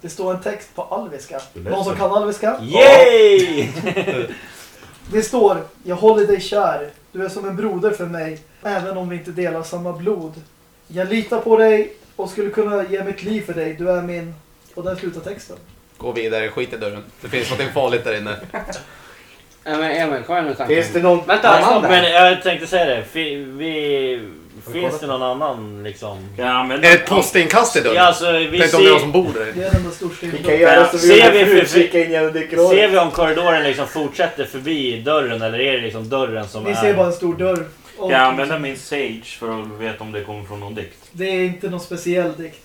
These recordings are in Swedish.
Det står en text på alviska. Någon som kan alviska? Yay! Det står Jag håller dig kär. Du är som en broder för mig. Även om vi inte delar samma blod. Jag litar på dig och skulle kunna ge mitt liv för dig. Du är min... Och där slutar texten. Gå vidare, skit i dörren. Det finns något farligt där inne. Ja, men Emil, kom igen tanken. Finns det någon Vänta, stopp? Men jag tänkte säga det. Vi, finns det någon annan liksom? Ja, men... Ett postinkast i dörren? Ja, alltså, vi Tänk om det är någon ser, som bor där. Det är den där storstilen. Vi kan göra så vi Ser vi fru, för- kika in genom nyckelhålet. ser vi om korridoren liksom fortsätter förbi dörren eller är det liksom dörren som Ni är... ser bara en stor dörr. Och Kan jag använda min Sage för att veta om det kommer från någon dikt? Det är inte någon speciell dikt.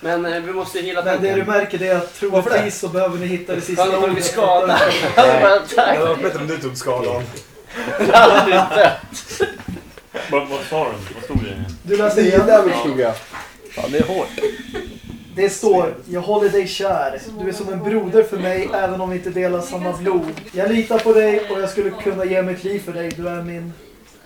Men eh, vi måste hila Men det du tanken. märker det är att troligtvis så behöver ni hitta det sista Han har ordet. blivit skadad. Det var bättre om du tog skadan. Vad, vad sa den? Vad stod det? Du Nio igen. damage tog jag. Ja, det är hårt. Det står Jag håller dig kär. Du är som en broder för mig även om vi inte delar samma blod. Jag litar på dig och jag skulle kunna ge mitt liv för dig. Du är min...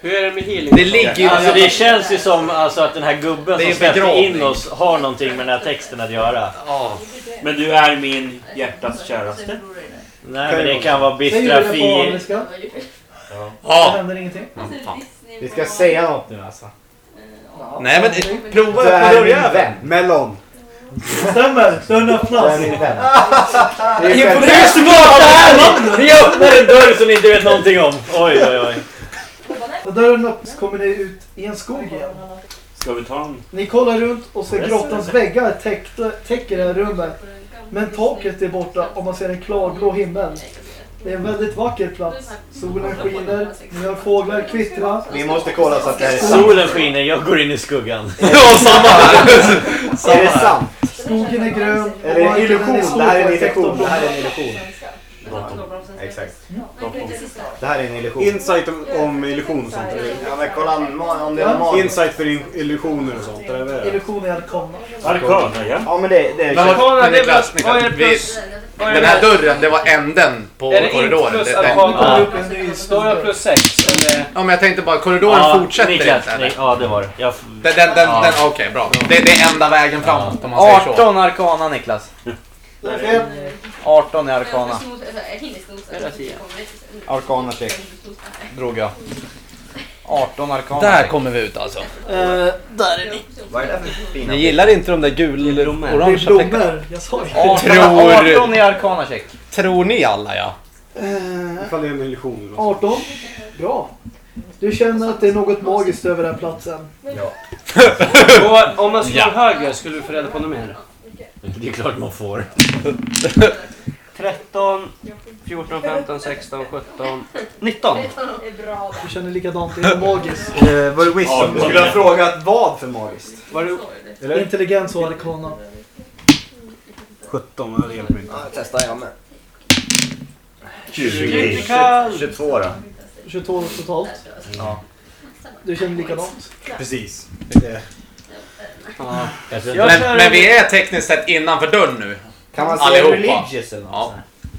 Hur är det med healing? Det ligger ju... Alltså det känns ju som alltså, att den här gubben Det är som släppte begravning. in oss har någonting med den här texten att göra. Ja. Men du är min hjärtas käraste. Nej men det kan vara Säger du bistra det på fi... engelska? Det Ja. händer ingenting. Vi ska säga något nu alltså. Nej men eh, prova Du öppna är min dörrjäveln. vän. Melon. Stämmer! Dörren Du är öppnas. min vän. Det är Imponerande fett. smart här! Ni öppnar en dörr som ni inte vet någonting om. Oj oj oj. När dörren öppnas kommer ni ut i en skog igen. Ska vi ta en... Ni kollar runt och ser grottans väggar täckta, täcker det här rummet. Men taket är borta och man ser en klarblå himmel. Det är en väldigt vacker plats. Solen skiner, ni hör fåglar kvittra. Vi måste kolla så att det här är sant. Solen skiner, jag går in i skuggan. Ja, samma här. Är det sant? Skogen är grön. är det en illusion? Det här är en illusion. Det här är en illusion. Exakt. Det här är en illusion. Insight om, om illusion och sånt. Ja men kolla ma- om det är magiskt. Insight för in, illusioner och sånt. Är det? Illusion är arkana. Arkana, ja. Ja men det, det är Men vad- Arkana, det är Niklas, plus- vad är det Niklas, plus? Vad är Den det? här dörren, det var änden på Är det inte korridoren. plus Det- Ni det- arkana? kommer upp i en ny Står stor jag plus 6? Eller? Ja men jag tänkte bara, korridoren fortsätter Niklas, inte eller? Ja det var det. Jag, Den, den, den, Ja. den, okej bra. Det, det är enda vägen framåt om man säger så. 18 arkana Niklas. Det är fel. 18 i arkana. Arkana check. Drog jag. 18 arkana Där check. kommer vi ut alltså. Eh, där är ni. Vad är det för fina Ni gillar inte de där gul Det är orangea fläckarna? blommor. Jag sa ju. 18, Tror- 18 i arkana check. Tror ni alla ja? Eh, Ifall det är en illusion. eller något. 18. Bra. Du känner att det är något magiskt över den här platsen. Och om man skulle gå högre skulle du få reda på något mer. Det är klart man får. 13, 14, 15, 16, 17, 19. Du känner likadant. Det är magiskt. Eh, var det wisdom? Du skulle ha frågat vad för magiskt. Var du... Eller? Intelligens och arkana. 17, men det hjälper inte. Ja, testa jag med. Critical! 22 då. 22 totalt. Ja. Du känner likadant. Precis. Det är- Ja. Jag tror Men, kör- men vi är tekniskt sett innanför dörren nu. Kan man säga Allihopa. religious eller något? Ja.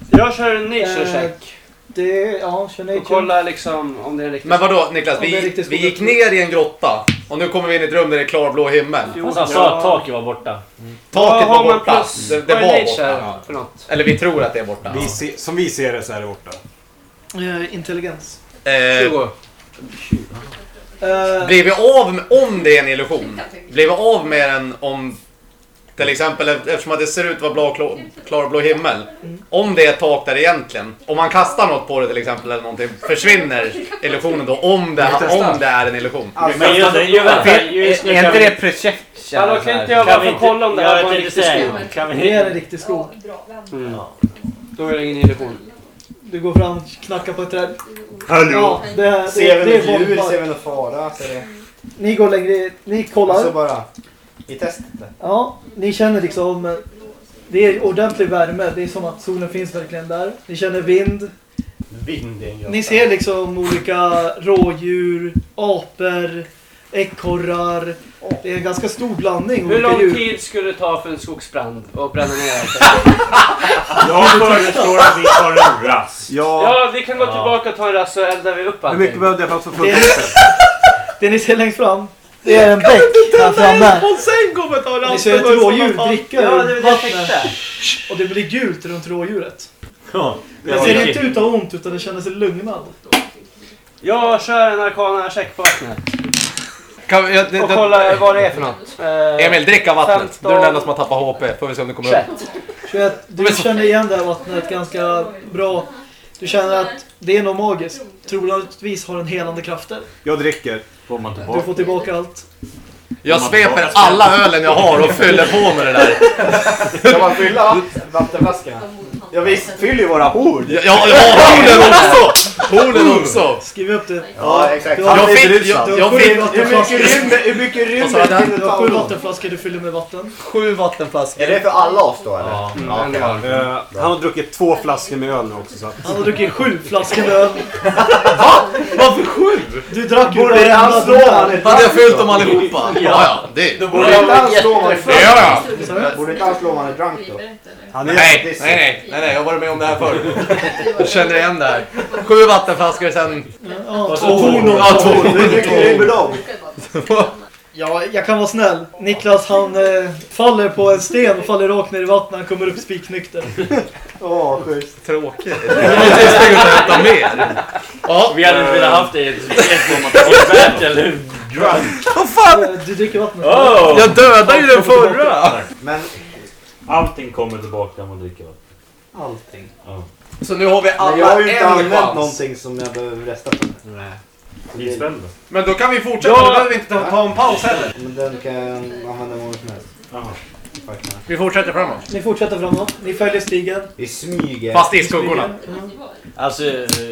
sånt Jag kör en nature Eh, check. Det ja, kör Och nature. kolla liksom om det är riktigt. Men vadå Niklas, Ja, det är vi, riktigt vi gick ner i en grotta och nu kommer vi in i ett rum där det är klarblå himmel. Jo, Han sa att taket var borta. Taket Vad har var borta. plus- Det, det var nature borta. för något? Eller vi tror att det är borta. Vi se, som vi ser det så är det borta. Eh, intelligens. Eh, 20. Eh, blir vi av med, om det är en illusion, blir vi av med den om till exempel eftersom att det ser ut att vara blå, klar, klarblå himmel. Om det är ett tak där egentligen, om man kastar något på det till exempel eller någonting, försvinner illusionen då om det, om det är en illusion? Men just, ju, vänta, just nu Är kan inte vi... det perception? Hallå, kan inte jag bara få kolla om det här var en riktig skog? Kan det är en riktig skog. Mm. Då är det ingen illusion. Du går fram, knackar på ett träd. Hallå! Ja, det, det, Ser vi något djur? Ser vi något fara? Så det... Ni går längre, ni Och så kollar. bara... Vi testar. Ja, ni känner liksom... Det är ordentlig värme. Det är som att solen finns verkligen där. Ni känner vind. Vind. Ni ser liksom olika rådjur, apor, ekorrar. Det är en ganska stor blandning Hur lång djur. tid skulle det ta för en skogsbrand att bränna ner allt? Jag föreslår att vi tar en rast. Ja. Ja, vi kan gå tillbaka och ta en rast så eldar vi upp Hur allting. mycket behövde jag för att få Det full är- Det ni ser längst fram, Det är en bäck här framme. Och sen kommer ta Ni ser ett rådjur dricka Ja, det ur vattnet. Och det blir gult runt rådjuret. Ja, Det ser inte ut att ha ont utan det känner sig lugnad. Jag kör en arkana check på vattnet. Kan, vi- jag, det, Och det, kolla vad det är för något. Eh, Emil, drick av vattnet. Du är den 15. enda som har tappat HP. Får vi se om du kommer upp. 21. Du känner igen det här vattnet ganska bra. Du känner att det är nog magiskt. Troligtvis har den helande krafter. Jag dricker. får man Du tillbaka. får tillbaka allt. Jag sveper alla ölen jag har och fyller på med det där. Ska man fylla vatten, vattenflaskorna? Ja visst, fyller ju våra hord. Ja, ja, hornen också! Hornen också! Skriv upp det. Ja, exakt. Du har, Jag fick... Jag, jag fick Hur mycket rymmer, hur mycket rymmer Du har sju vattenflaskor du fyller med vatten. sju vattenflaskor. Är det för alla oss då eller? Ja. Ja, okej. Eh, han har druckit två flaskor med öl nu också. Så Han har druckit sju flaskor med öl. Varför sju? Du drack ju han varenda slå Hade jag fyllt dem allihopa? Ja, ja. Det... Borde inte han slå inte han ett drunk då? Han är, Nej, nej, nej, nej, nej, jag har varit med om det här förr. Jag känner igen det här. Sju vattenflaskor sen... Ja, Två. torn Ja, två. Hur mycket rymmer de? Ja, jag kan vara snäll. Niklas han eh, faller på en sten och faller rakt ner i vattnet. Han kommer upp spiknykter. Åh, schysst. Tråkigt. Jag måste springa ut och hämta mer. Ja, Vi hade inte velat haft det i ett drunk. vad fan! Eh, Du dricker vattnet. Oh! Jag dödade ju den förra! Men Allting kommer tillbaka om man dricker vatten. allting. Ja. Så nu har vi Men jag har ju alla inte en använt chans. någonting som jag behöver resta på. Nej. Isvärme. Men då kan vi fortsätta, Ja. då behöver vi inte ta, ta en paus heller. Men den kan jag använda många som helst. Jaha. Faktiskt. Vi fortsätter framåt. Ni fortsätter framåt. Ni följer stigen. Vi smyger. Fast i skuggorna. Mm. Alltså,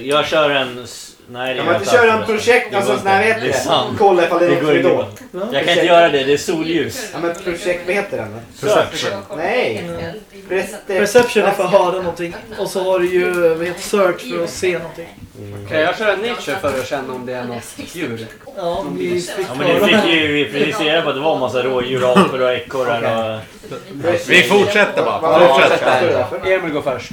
jag kör en... s- Nej, det Kan man jag inte köra en projekt, Det alltså går sån här inte. vet Det det. Kolla ifall det är Det något går som är. Jag kan inte göra det, det är solljus. Ja men projekt, vad heter den? Perception. Nej! Perception är för att höra någonting. Och så har du ju vad heter, search för att se någonting. Okej, jag kör en nature för att känna om det är något djur. Ja, vi fick Ja, men ni höra. fick ju vi fick reda på att det var en massa rådjur, apor och ekorrar och... Vi fortsätter bara. Vad vad Fortsätt. står det där för? Emil går först.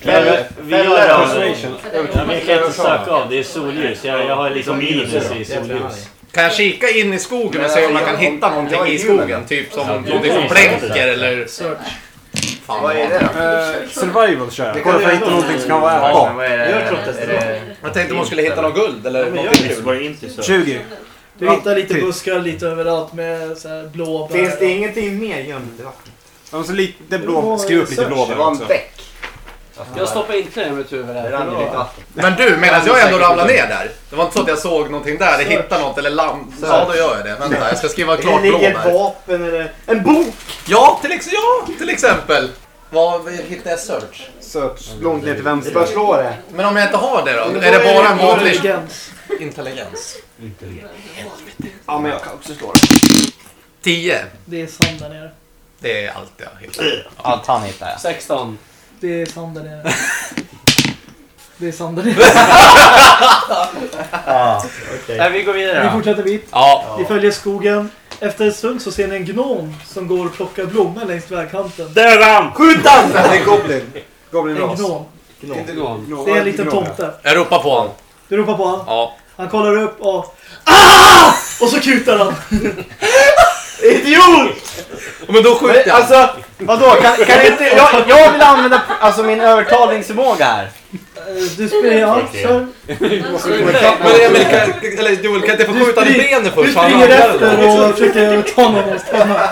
Vi- gör. Persuasion. Jag kan inte söka av, det är solljus. Jag, jag har liksom minus i solljus. Kan jag kika in i skogen och se om man kan hitta någonting i skogen? Typ som någonting blänker eller... Fan, Vad är det eh, survival kör Det jag. Kolla för att hitta någonting som kan vara det... Jag tänkte om man skulle hitta något guld eller någonting kul. var inte så. 20. Du hittar lite Typ. buskar lite överallt med så blåbär. Finns det ingenting mer gömt i vattnet? Ja, så lite blå, skriv upp lite Det blåbär var en också. bäck. Jag stoppar inte ner mitt huvud Det där. rann ju lite vatten. Men du, medan jag ändå ramlade ner där. Det var inte så att jag såg någonting där, eller hittade något eller land. Ja, då gör jag det. Vänta, jag ska skriva klart Det ligger ett blåbär. vapen eller... En bok! Ja, till, ex ja, till exempel. Vad hittar jag search? Search. Långt ner till Det vänster. bara att slå det. Men om jag inte har det då? Är det vad är bara det en vanlig Intelligens. intelligens? Ja men jag kan också slå det. 10. Det är sand där nere. Det är allt jag hittar. Allt han hittar jag. 16. Det är sand där nere. Det är sand där nere. Nej, vi går Vi vidare då. fortsätter bit. Ja. Ni följer skogen. Efter en stund så ser ni en gnom som går och plockar blommor längs vägkanten. Där är han! Skjut han! Det är Goblin. Goblin En ras. gnom. Inte någon. Det är en liten tomte. Jag ropar på honom. Du ropar på honom. Ja. Han kollar upp och... Ah! Och så kutar han. Idiot! Men då skjuter Men, jag. alltså, vadå? Kan, kan inte... Jag, jag vill använda alltså, min övertalningsförmåga här. Du springer... Ja, kör. Men Emil, kan, eller Joel, kan inte få Du skjuta i benet Du först? så han springer ramlar efter eller? och försöker ta honom och stanna.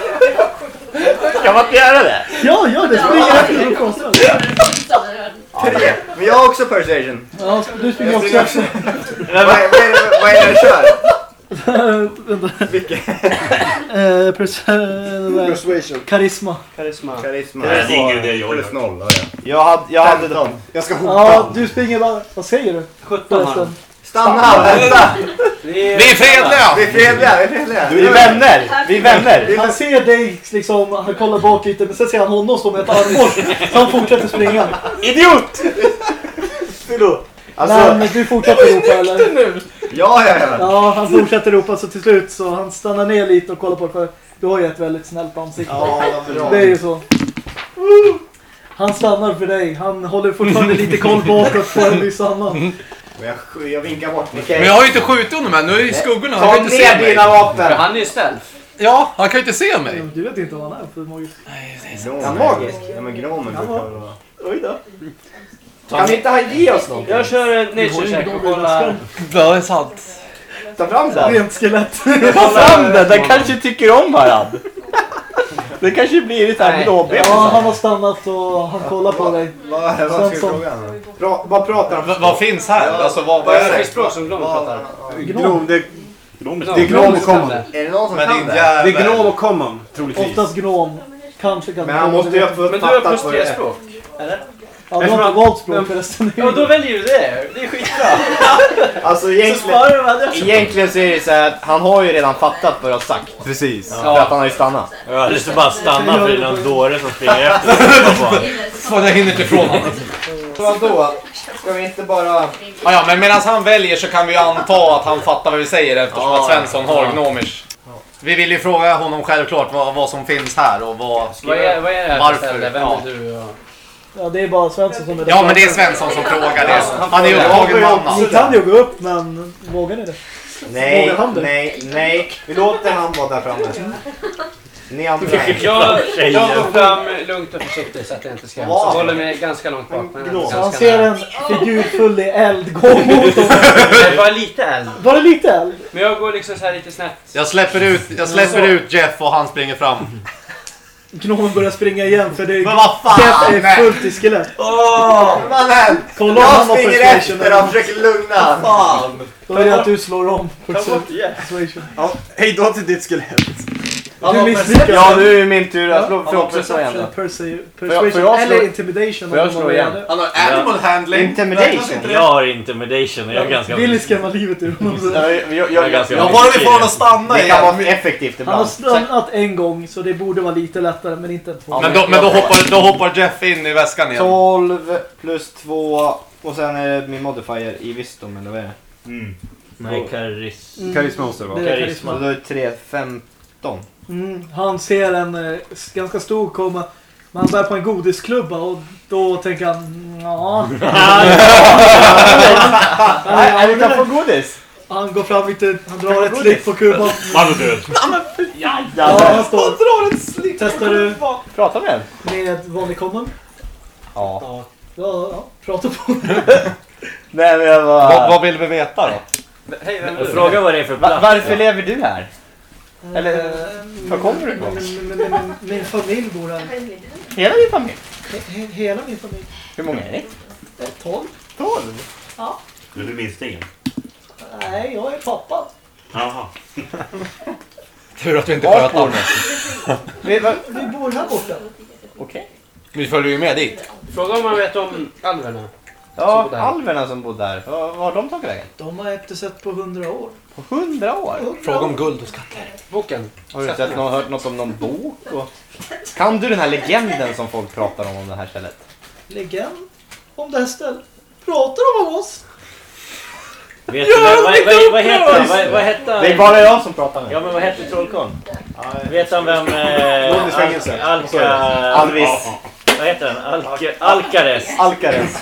Kan man inte göra det? Ja, gör det. Springer efter och krossar. Men jag har också persuasion. Ja, du springer också efter. Vad, är det- vad är det jag kör? Vänta. Vilken? Eh, pers- eh? Persuasion. Karisma. Karisma. Karisma. Nej, det är ingen idé jag Plus gör. noll. Ja, ja. Jag hade... Jag hade Jag ska hota Ja, han. du springer bara... Vad säger du? 17 har han. Förresten. Stanna! Vänta! Vi är, fredliga! Vi är fredliga, vi är fredliga. Vi är vänner! Vi är vänner! Han ser dig liksom, han kollar bak lite men sen ser han honom stå med ett armhåll. Så han fortsätter springa. Idiot! Förlåt. Alltså, Men du fortsätter ropa eller? Ja, ja, ja. Ja, han fortsätter ropa så till slut så han stannar ner lite och kollar på dig för du har ju ett väldigt snällt ansikte. Ja, bra. Det är ju så. Han stannar för dig. Han håller fortfarande lite koll bakåt på en viss annan. Jag, vinkar bort mig. Men jag har ju inte skjutit honom än, nu är ju skuggorna. Han kan inte se mig. dina vapen! För han är ju stealth. Ja, han kan ju inte se mig. Du vet inte vad han är för magisk. Gnom Han är- magisk? Ja men gnomen brukar var- vara... Oj då. Kan inte han ge oss något? Jag kör en nature check och kollar. Ja, det är sant. Ta fram den! Rent skelett. Ta fram den, den kanske tycker om varandra. Det kanske blir lite här Nej. blåben. Ja, han har stannat och han kollar på dig. Vad, vad fråga honom? Pra, vad pratar han vad finns här? Alltså vad, vad Vad är är det för det? språk som Glom pratar? Gnom, det, det är gnom och common. Är det någon som Men kan din det? Det är jävel. gnom och common, troligtvis. Oftast gnom. Kanske kan Men han måste ju ha Men du har plus fattat vad tre det är. språk. Ja, du har inte valt språk förresten. Ja, då väljer du det. Det är skitbra. Alltså Så egentligen, andra. egentligen så är det så här att han har ju redan fattat vad du har sagt. Precis. För att han har ju stannat. Ja, det ska bara stanna för det är någon dåre som springer efter. Fan, jag hinner inte ifrån honom. Vadå? Ska vi inte bara... Ja, ja, men medan han väljer så kan vi ju anta att han fattar vad vi säger eftersom Ja, att Svensson har ja. gnomish. Vi vill ju fråga honom självklart vad, vad som finns här och vad... Vad är, vad är det här Varför? Vem Ja. är du? och- Ja, det är bara Svensson som är Ja, men det är Svensson som frågar det. Han är ju upptagen med annat. Ni kan ju gå upp, men vågar ni det? Nej, Vågar han det? nej, nej. Vi låter han vara där framme. Ni andra. Jag, jag går fram lugnt och försiktigt så att jag inte skräms. Jag håller mig ganska långt bak. Men ändå Så han ganska ser nära. en figur full i eld gå mot honom. Det är bara lite eld. Var det lite eld? Men jag går liksom så här lite snett. Jag släpper ut, jag släpper ut Jeff och han springer fram. Gnomen börjar springa igen för det är... Men vad fan! Är fullt i skelett. Mannen! Kolla om Jag han har springer persuasion. efter och försöker lugna han. Då är det att du slår om. Persuasion. Ja, hej då till ditt skelett. Du misslyckas. Ja, nu är det min tur. Jag Ja. slår får jag också slå igen då. Persuasion. Får jag- får jag slå- eller intimidation. får jag slå vill igen? det. Han har animal handling. Intimidation. Räknas inte det? Jag har intimidation och jag är ganska... Vill skrämma livet ur honom? Jag, jag, jag, Jag är ganska- Ja, bara vi får honom att stanna Det kan vara effektivt Han har ibland. stannat en gång så det borde vara lite lättare men inte två. Men då, men då, hoppar, då hoppar Jeff in i väskan igen. 12 plus 2 och sen är det min modifier i wisdom eller vad är det? Nej, karis... Mm. Karisma måste det Det vara. är Karisma. Så karisma. då är det 3, 15. Mm. Han ser en eh, ganska stor komma. Men han bär på en godisklubba och då tänker han... "Mm, Ja. Nej, du få godis. Han går fram lite, han drar ett slick på kubban. Man är död. Ja, han står. Testar du Prata med den. med vanlig common? Ja. Ja, ja, prata på. Nej, men jag bara... Vad, vad vill vi veta då? Hej, vem är du? Fråga vad det är för Va, plats. varför lever du här? Eller, Eh, var kommer du ifrån? Min, min, min, min familj bor här. Hela din familj? He, he, hela min familj. Hur många är ni? Eh, Tolv? Tolv? Du är minstingen. Nej, jag är pappa. Jaha. Tur att vi inte sköt honom. Vi, va, Vi bor här borta. Okej. Vi följer ju med dit. Fråga om man vet om alverna. Ja, bodde här. alverna som bodde där. Vad vad har de tagit vägen? De har jag inte sett på hundra år. På hundra år? Fråga om guld och skatter. Boken. Har du sett någon, hört något om någon bok? Och... Kan du den här legenden som folk pratar om om det här stället? Legend om det här stället. Pratar de om oss? Vet du, vad, vad, vad, vad heter vad, vad hette Det är bara jag som pratar med. Ja men vad hette trollkarlen? Vet han vem... Eh, i fängelse. Al- Alka... Alvis. Vad heter han? Alka, Alcares. Alcares.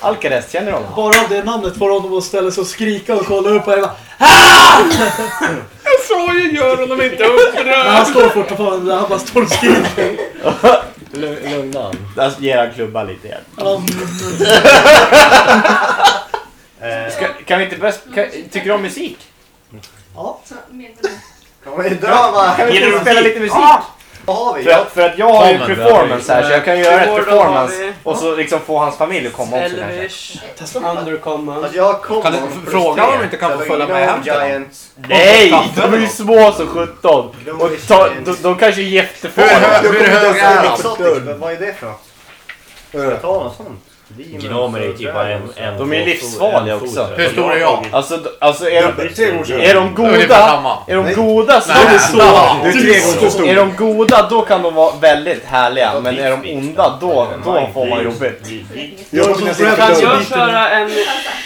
Alcares, känner du honom? Bara av det namnet får honom att ställa sig och skrika och kolla upp och jag bara, Jag sa ju gör honom inte Men upprörd. han står fortfarande där, han bara står och skriker. Lugn- Lugna han. Där ger han klubba lite igen. Han, Ska, kan vi inte börja... Kan, tycker du om musik? ja. Kan vi dra va? Kan vi inte spela lite musik? Vad har vi? För, att- för att jag har ju performance här så jag kan göra ett Gordon performance vi. och så liksom få hans familj att komma också kanske. Elvish. Testa. Undercommon. Alltså jag kommer Kan du om f- plus fråga om de inte kan få följa med hem till dem? Giants. Nej! De är ju små som 17. Och ta, de, de kanske är Hur, hö- hur hög är han? Exotic, men vad är det för något? Ska jag ta något sånt? Gnomer är typ bara en, en De är livsfarliga också. Hur stor är jag? Alltså, alltså är, de, är de goda, är de goda så... Nej, så. Du är tre gånger så stor. Är de goda då kan de vara väldigt härliga, men är de onda då, då får man jobbigt. Kan jag köra en...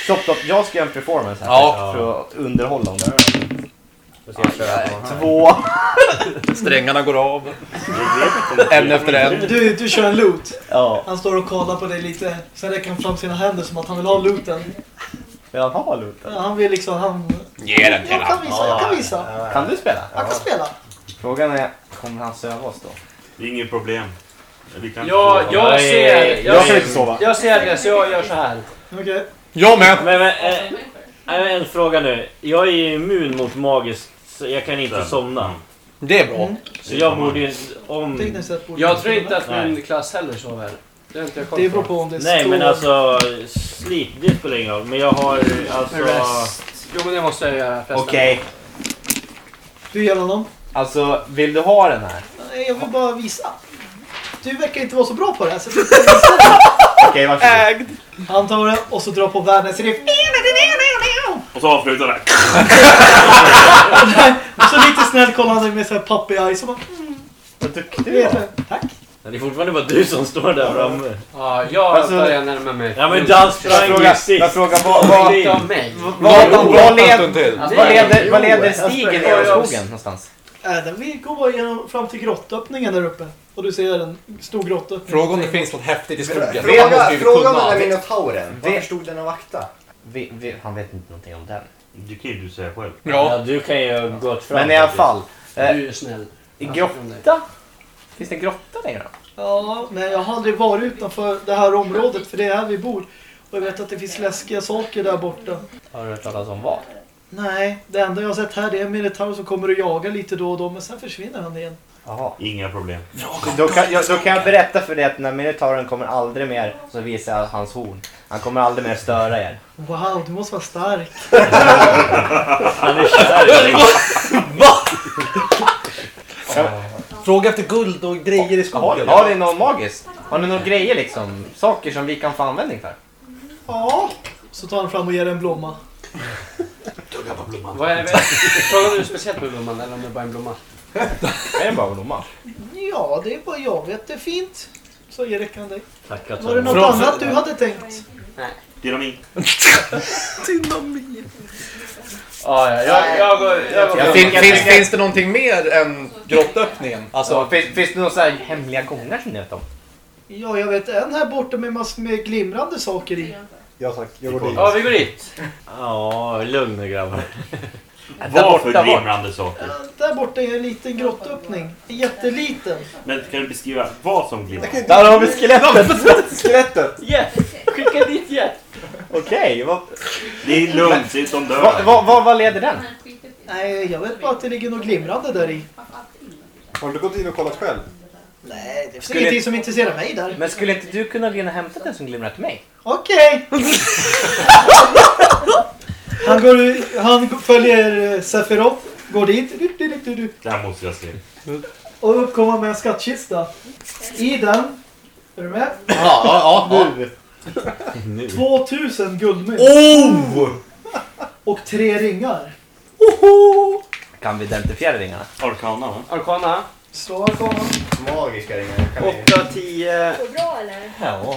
Stopp, stopp, jag ska göra en performance här för att underhålla dem. Då köra på honom. Två. Strängarna går av. En efter en. Du, du kör en loot. Ja. Han står och kollar på dig lite. Sen räcker han fram sina händer som att han vill ha looten. Vill han ha looten? Han vill liksom, han... Ge den till Jag kan visa, jag kan visa. Kan du spela? Jag kan spela. Frågan är, kommer han söva oss då? Det är inget problem. Vi kan Ja, jag ser... jag Jag, kan inte sova. jag ser det, så jag gör så här. Okej. Jag med! Men, men eh, en fråga nu. Jag är ju immun mot magiskt, så jag kan inte somna. Det är bra. Mm. Så jag borde ju... Om... Tekniskt sett borde Jag tror inte att Nej. min klass heller sover. Det har inte jag koll Det beror på. på om det Nej står... men alltså, sleep, det spelar ingen roll. Men jag har alltså... Rest. Jo men det måste jag göra förresten. Okej, Du ger honom? alltså vill du ha den här? Nej, jag vill bara visa. Du verkar inte vara så bra på det här. Så jag ska visa Okej, varsågod. Han tar den och så drar på världens riff. Och så avslutar det. Och så lite snällt kollar han dig med så här puppy eyes och bara... Vad duktig Du det. Tack. Det är fortfarande bara du som står där framme. Ja, jag Alltså- börjar närma mig. Ja men dans Jag sprang ju sist. jag frågar vad, vad, vad, vad, vad, led. Alltså, vad leder, vad leder alltså, stigen ner i skogen någonstans? Äh, den vi går bara igenom fram till grottöppningen där uppe. Och du ser en stor grottöppning. Fråga om det finns något häftigt i skogen. Fråga, fråga om den där minotauren. Varför stod den och vakta? Vi, vi, han vet inte någonting om den. Det kan ju du säga själv. Ja, Ja. du kan ju gått fram. Men i alla fall. Du Eh, är ju snäll. I grotta? Finns det en grotta längre då? Ja, men jag har aldrig varit utanför det här området för det är här vi bor. Och jag vet att det finns läskiga saker där borta. Har du hört talas om vad? Nej, det enda jag har sett här det är en militär som kommer och jagar lite då och då men sen försvinner han igen. Jaha. Inga problem. Då kan, jag, då kan jag berätta för dig att när minotauren kommer aldrig mer, så visar jag hans horn. Han kommer aldrig mer störa er. Wow, du måste vara stark. Han är kär i dig. Fråga efter guld och grejer i Har, skogen. har ni något magiskt? Har ni några grejer liksom? Saker som vi kan få användning för? Ja. Så tar han fram och ger en blomma. Vad är det? Frågar du speciellt med blomman eller om det bara är en blomma? Är det bara en blomma? Ja, det är vad jag vet. Det är fint. Så Erik kan dig. Var det något annat du hade tänkt? Dynamit. Ja, ja, jag, jag går... Jag går Jag Fin, tänker- finns, finns det någonting mer än grottöppningen? Alltså, Alltså, finns, finns det några så här hemliga gångar som ni vet om? Ja, jag vet en här borta med massor med glimrande saker i. Ja tack, jag går dit. Ja, vi går dit. Ja, lugn nu grabbar. Vad för glimrande saker. Där borta är en liten grottöppning. En jätteliten. Men kan du beskriva vad som glimrar? Där har vi skelettet! Skelettet! Yes! Skicka dit yes! Okej, vad, Det är lugnt, de dör. vad, vad, vad, vad leder den? Nej, jag vet bara att det ligger något glimrande där i. Har du gått in och kollat själv? Nej, det finns Skulle- ingenting som intresserar mig där. Men skulle inte du kunna och hämta den som glimrar till mig? Okej! han, går, u- han följer eh, Sephiroth, går dit du, du, du, du, du, Det här måste jag se. och uppkommer med en skattkista. I den, är du med? ja, ja, ja. Nu. 2000 guldmynt Oh! och tre ringar. Kan vi identifiera ringarna? Arkana va? Arkana. Slå arkanan. Magiska ringar. Kan vi... 8, 10... Så bra eller? Ja.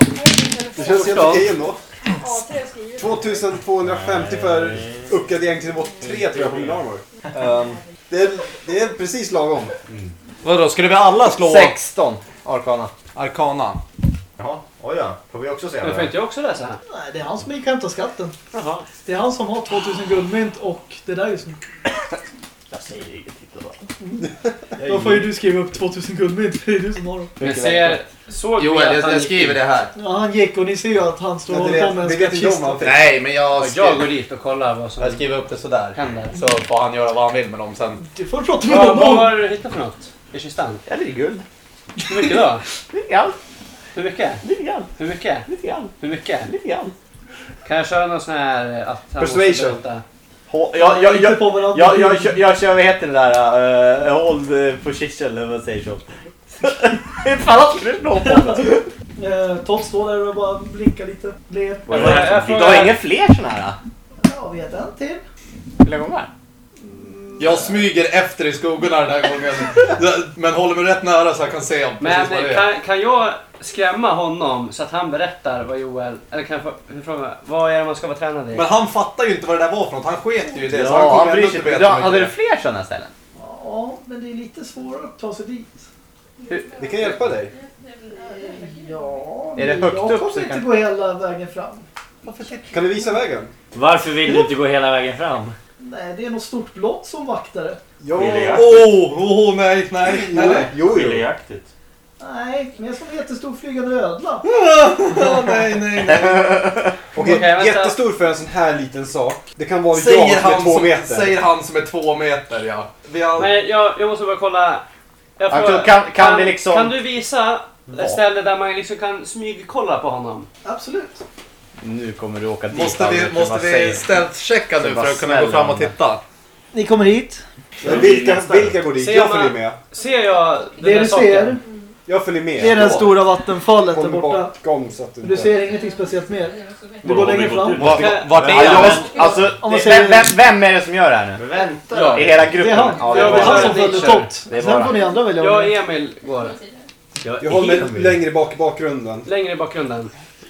Det känns helt Ja. okej ändå. Ja, tre skrivet. 2250 för uppgradering till nivå 3 tror jag på min armor. Um, Det är, det är precis lagom. Vadå, skulle vi alla slå 16 arkana. Arkana? Jaha, oj ja. Får vi också se Men får det? inte jag också läsa här? Nej, det är han som gick och hämtade skatten. Jaha. Det är han som har 2000 guldmynt och det där just nu. Jag säger inget. titta bara. Då får ju du skriva upp 2000 guldmynt, för det är du som har dem. Men ser... Såg Joel, jag, jag skriver det här. Ja, han gick och ni ser ju att han står och håller det på med en det skattkista. Nej, men jag, Jag går dit och kollar vad som jag skriver upp det sådär. händer. Så får han göra vad han vill med dem sen. Du får prata med Vad, vad honom. har du hittat för något? I kistan? Ja, lite guld. Hur mycket då? Grann. Hur mycket? Lite grann. Hur mycket? Lite grann. Hur mycket? Lite grann. Kan jag köra någon sån här eh, att han måste Persuasion. berätta? Hå- Jag, jag, jag, på varandra. jag, jag, kör- jag kör, vad heter det där? Uh, hold position, eller vad säger så? Fan, vad skulle du slå på? Eh, Todd står där och bara blinkar lite. Ler. Vad är Jag- det här jag för Du har inga fler såna här? Ja, vet en till. Hur många gånger? Jag smyger efter i skuggorna den här gången. Men håller mig rätt nära så jag kan se om Men precis vad det är. kan, kan jag skrämma honom så att han berättar vad Joel... Eller kan jag få hur fråga, vad är det man ska vara tränad i? Men han fattar ju inte vad det där var för något. Han sket ju i det. så han Ja, kommer han ändå bryr inte sig. veta hade du fler sådana ställen? Ja, men det är lite svårare att ta sig dit. Det kan hjälpa dig. Ja, Är det men högt jag upp kommer inte kan- gå hela vägen fram. Kan du visa vägen? Varför vill du inte gå hela vägen fram? Nej, det är något stort blått som vaktar det. Jo. Åh, oh, nej, nej, Nej, nej. Jo, jo. Skiljaktigt. Nej, men jag som en jättestor flygande ödla. nej, nej, nej. Okej, Okej, vänta. jättestor för en sån här liten sak. Det kan vara Säger jag som är han, två som, meter. säger han som är två meter, ja. Vi har... Men jag, jag måste bara kolla. Jag frågar- kan- kan vi liksom- Kan du visa ett ställe där man liksom kan smygkolla på honom? Absolut. Nu kommer du åka dit. Måste vi, vad måste vi säger- stealth-checka nu för att kunna gå fram och titta? Ni kommer hit. Men vilka, vilka går dit? Ser Jag man- följer med. Ser jag den Det där du saken? ser, Jag följer med. det är det stora vattenfallet där borta. bakom så att du Du ser ingenting speciellt mer. Du går längre fram. Vart, vart är han? jag, alltså, Om man det- säger- vem, vem, vem är det som gör det här nu? Vänta Ja. I hela Det gruppen? är han. Ja, det det är han som följer Nature. Tott. Det är Sen bara- får ni andra välja. Jag och. Emil går. Jag håller längre bak i bakgrunden. Längre i bakgrunden.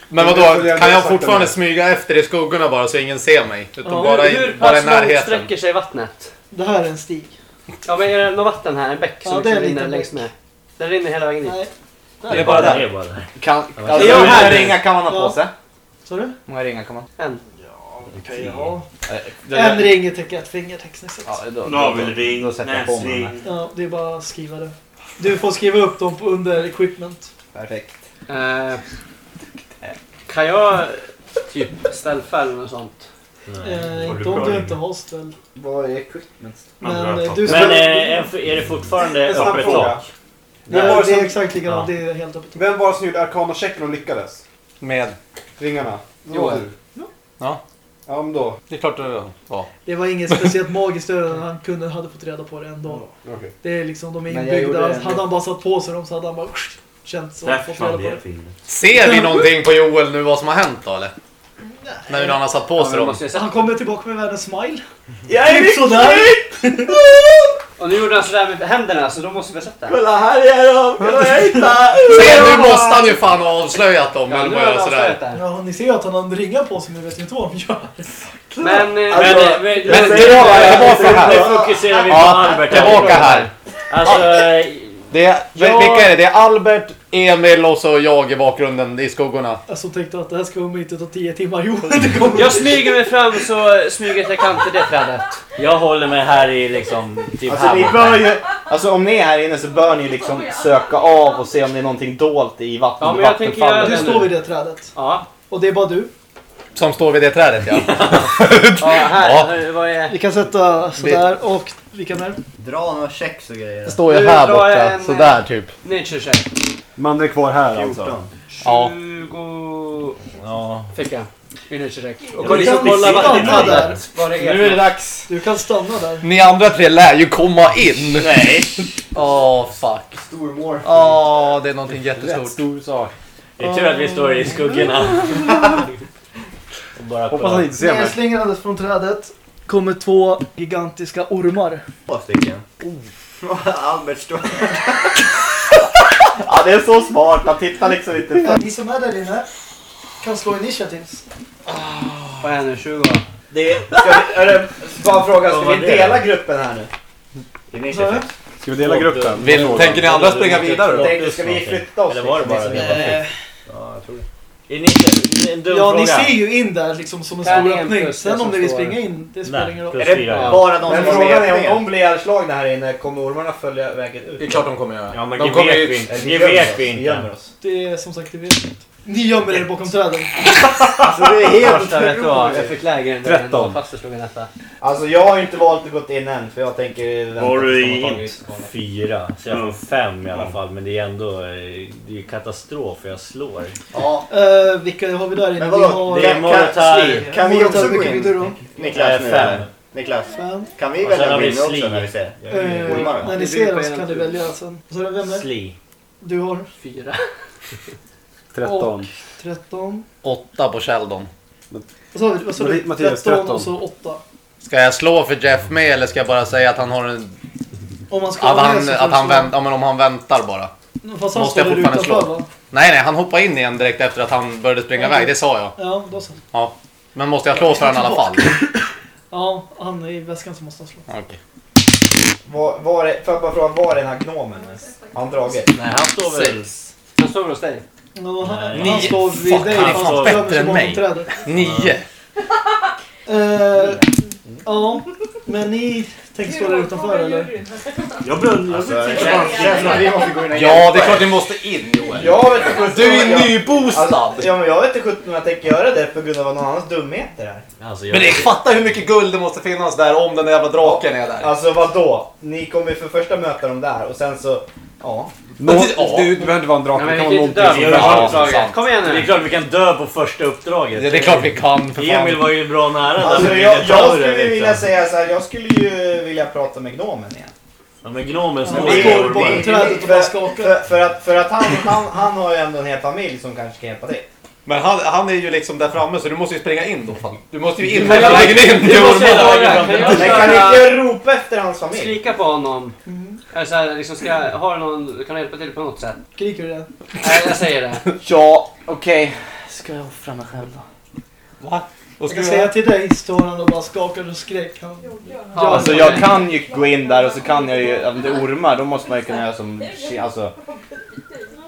Men vadå, kan jag fortfarande smyga efter i skuggorna bara så ingen ser mig? Utan Ja. bara, i, hur bara i pass långt närheten? sträcker sig vattnet? Det här är en stig. Ja men är det något vatten här? En bäck som Ja, det är liksom en rinner liten längs bäck. med? Den rinner hela vägen dit. Nej. Det är bara Det där. är bara där. Kan, alltså, Är hur här? många ringar kan man ha på sig? Du? Hur många ringar kan man? En. Ja. Det- En ring täcker ett finger tekniskt sett. Ja, då, då, då, Navelring, då sätter jag på mig den näsring. här. Ja, det är bara att skriva det. Du får skriva upp dem på under equipment. Perfekt. Eh, kan jag typ stealtha eller något sånt? Eh, Får inte du om du inte har ställ. Vad är equipment? Men eh, du ska... Men eh, är är det fortfarande En snabb öppet fråga. tak? Det, Vem var är, det det är som- exakt likadant. Ja. Det är helt öppet. Vem var det som gjorde arkana-checken och lyckades? Med? Ringarna? Joel. Ja. Ja, men då. Det är klart det var. Det var inget speciellt magiskt över han kunde hade fått reda på det ändå. Okej. Det är liksom, de är inbyggda. Hade han bara satt på sig dem så hade han bara känt så. Fått reda på det. Ser vi någonting på Joel nu vad som har hänt då eller? När han har satt på Ja, sig men dem? Han kommer tillbaka med världens smile. Jag är Typ sådär. Och nu gjorde han sådär med händerna så då måste vi ha sett det. Kolla här är de! Kolla jag hittar! Se, nu måste han ju fan ha avslöjat dem. Ja, eller nu har jag han sådär. avslöjat det. Ja, ni ser ju att han har en ringa på sig men vet inte vad han gör. Men... eh, Alltså, Men, eh, men, men- men, här. nu fokuserar vi på Ja, Albert. tillbaka här. Alltså, eh, Det är, Ja. Vilka är det? Det är Albert, Emil och så jag i bakgrunden i skuggorna. Alltså tänkte att det här inte ta 10 timmar. Jo, det kommer. jag smyger mig fram så smyger jag kan till det trädet. jag håller mig här i liksom, typ Alltså, här ni bör ju, alltså om ni är här inne så bör ni liksom söka av och se om det är någonting dolt i vatten, Ja, men jag tänker vattenfallet. Du göra står vid det trädet. Ja. Och det är bara du. Som står vid det trädet ja. Ja, här. Ja. Eh, Vad är... Vi kan sätta sådär och vilka mer? Dra några checks och grejer. Det står ju Nu här borta. en- Sådär typ. Nature check. Man är kvar här alltså. 14. Ja. 20... Ja. Fick jag. I nature check. Och Du kolla, liksom kan kolla är. Nu är det dags. Du kan stanna där. Ni andra tre lär ju komma in. Nej. Åh fuck. Stormor. Åh, det är någonting Rätt jättestort. stor sak. Det är tur att vi står i skuggorna. Bara Hoppas han kollar. inte ser mig. Nedslingrades från trädet kommer två gigantiska ormar. Två stycken. Albert står... Ja, det är så smart. Han tittar liksom inte. Ni som är där inne kan slå initiatives. Vad är det nu? 20? Det, ska vi, är det, bara en fråga, ska Vad var vi det dela gruppen här nu? Så, Ska vi dela gruppen? Vill, tänker ni andra springa vidare då? Tänkte, ska vi flytta oss? Eller var det bara liksom? det? eh, Ja, jag tror det. Är ni inte... En dum ja, fråga. ni ser ju in där liksom som en stor en öppning. plus Sen om ni vill står- springa in, det spelar ingen roll. plus Är det fyra. bara de Men som frågan är är om de blir ihjälslagna här inne, kommer ormarna följa vägen ut? Det är klart de kommer göra. Ja, men de det kommer vet ju... vi inte. Eller Det gömmer vet oss, vi gömmer inte. oss. Det är som sagt, det vet vi inte. Ni gömmer er bakom träden. Alltså det är helt Första vet du vad? Jag otroligt. fick lägre än 13. ändå, fast jag slog en etta. Alltså jag har inte valt att gå in än för jag tänker vänta Var du tills de har i tagit fyra, så jag får fem i alla fall. Men det är ändå eh, det är ju katastrof för jag slår. Ja, Uh, vilka har vi där inne? men vi har Det är Kan- kan- Kan vi också gå vilka in? då? Eh, Niklas nu fem. eller? Niklas, Fem. kan vi Och sen välja har vi också Sli. när vi ser? Eh, Ormar när ni Det ser oss kan ni välja sen. Så är det vem är? Sli. Du har Fyra. 13. 13. Åtta på Sheldon. Vad sa vi? Vad sa du? Matti- Mattias, 13 13. och så 8. Ska jag slå för Jeff med eller ska jag bara säga att han har en... Om man ska Att han, att han, vänt, ja, men om han väntar bara. Fast han måste jag står fortfarande utanför slå. va? Nej, nej, han hoppar in igen direkt efter att han började springa Okej. iväg. Det sa jag. Ja, då så. Ja. Men måste jag slå för honom i alla fall? Ja, han är i väskan så måste han slå. Okej. Var, var är, får jag bara fråga, var är den här gnomen? Har han dragit? Nej, han står väl... Sex. Han står väl hos dig? Ja, han, Nej. han Nio. står vid Fuck, dig han är fan bättre gömmer sig än bakom mig. trädet. Nio. Eh, ja, men ni tänker stå där utanför eller? Jag blundar. Alltså, Jag vi måste gå in och Ja, det är klart ni måste in Joel. Jag vet inte sjutton Du är jag- nybostad. Alltså, ja, men jag vet inte sjutton om jag tänker göra det på grund av någon annans dumheter här. Alltså, jag, Men det, fatta hur mycket guld det måste finnas där om den där jävla draken är där. Alltså vad då? Ni kommer ju för första möta dem där och sen så... Ja. Nå, Ja. det behöver inte vara en drake, men det kan vara någonting på som... första ja. Kom igen det är nu. klart vi kan dö på första uppdraget. Det, är klart vi kan för fan. Emil var ju bra nära Alltså jag, jag skulle liksom. vilja säga så här, jag skulle ju vilja prata med gnomen igen. Ja, men gnomen står ju och... trädet och För, bara för, skakar. för, att, för att han, han, han har ju ändå en hel familj som kanske kan hjälpa till. Men han, han är ju liksom där framme så du måste ju springa in då fan. Du måste ju in på jag- vägen in. Du måste Joel. höra. Kan jag Men kan köra- inte ropa efter hans familj? Skrika på honom. Mm. Eller så här, liksom ska jag, har du någon, kan du hjälpa till på något sätt? Skriker du det? Nej, jag säger det. Ja, okej. Ska jag offra mig själv då? Va? Vad Jag ska ska du säga göra? till dig står han och bara skakar och skrek. Han, Ja, Alltså jag kan ju gå in där och så kan jag ju, om det är ormar då måste man ju kunna göra som, alltså.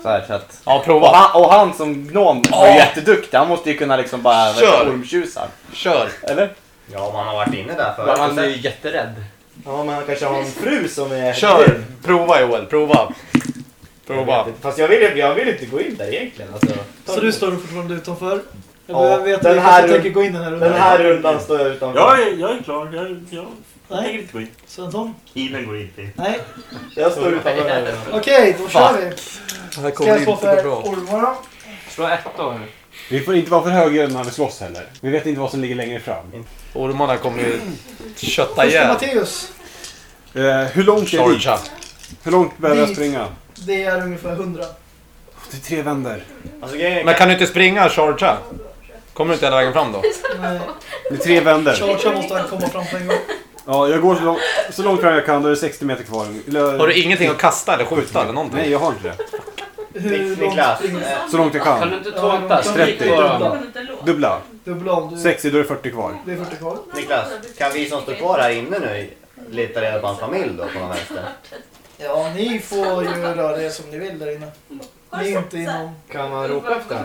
Så här så att. Ja, Och prova. han, och han som gnom var Ja. jätteduktig, han måste ju kunna liksom bara Kör. ormtjusar. Kör. Eller? Ja, om han har varit inne där Men han är ju jätterädd. Ja, men han kanske har en fru som är... Kör. Prova Joel, prova. Prova. Fast jag vill, jag vill inte gå in där egentligen. Alltså, så du står fortfarande utanför? Jag Ja, veta den här rund- tänker gå in den här rundan. den här rundan står jag utanför. Jag är, jag är klar. Jag, jag, jag Nej. tänker inte gå in. Svensson? Healen går inte in. Nej. Jag står utanför. Okej, då kör vi. Det här Ska jag slå för ormarna? Slå ett då. Vi får inte vara för höga när vi slåss heller. Vi vet inte vad som ligger längre fram. Ormarna kommer ju kötta Första ihjäl. Matteus. Eh, hur långt är det dit? Chargea. Hur långt behöver jag Dit. springa? Det är ungefär 100. Det är tre vänder. Alltså, grejen är- Men kan du inte springa chargea? Kommer du inte hela vägen fram då? Nej. Det är tre vänder. Chargea måste han komma fram på en gång. Ja, jag går så långt, så långt fram jag kan, då är det 60 meter kvar. Eller- Har du ingenting att kasta eller skjuta eller Nej, någonting? jag har inte det. Hur långt Niklas, springer du? eh, Så långt jag Kan du kan. inte kan Skrik du på dubbla? dem. Dubbla. Dubbla om du... 60, då är det 40 kvar. Det är 40 kvar. Niklas, kan vi som står kvar här inne nu leta reda på hans familj då på någon vänster? Ja, ni får ju röra er som ni vill där inne. Ni är inte inom... Kan man ropa efter?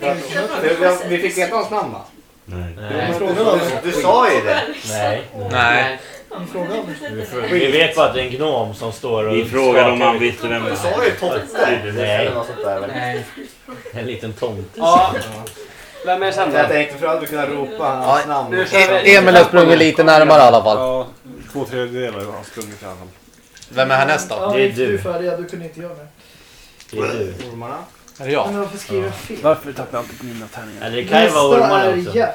Du ju Vi, vi fick veta hans namn va? Nej. Då. Du sa ju det. Nej. Nej. Ni frågar aldrig. Vi vet bara att det är en gnom som står och Vi frågade om skakar han visste vem Du sa ju Totte. Nej. Eller något sånt där väl? Nej. En liten tomte. Ja. Vem är det sen Jag då? tänkte för att du kunna ropa hans namn. nu kör vi. Emil har sprungit lite närmare i alla fall. Ja, två tredjedelar har sprungit i alla fall. Vem är härnäst då? Ja, Det är du. du. är färdiga, du kunde inte göra mer. Det är du. Ormarna. Är det jag? Men varför skriver jag fel? Varför tappar jag alltid på mina tärningar? Eller det kan ju vara Nästa ormarna är också. Jeff.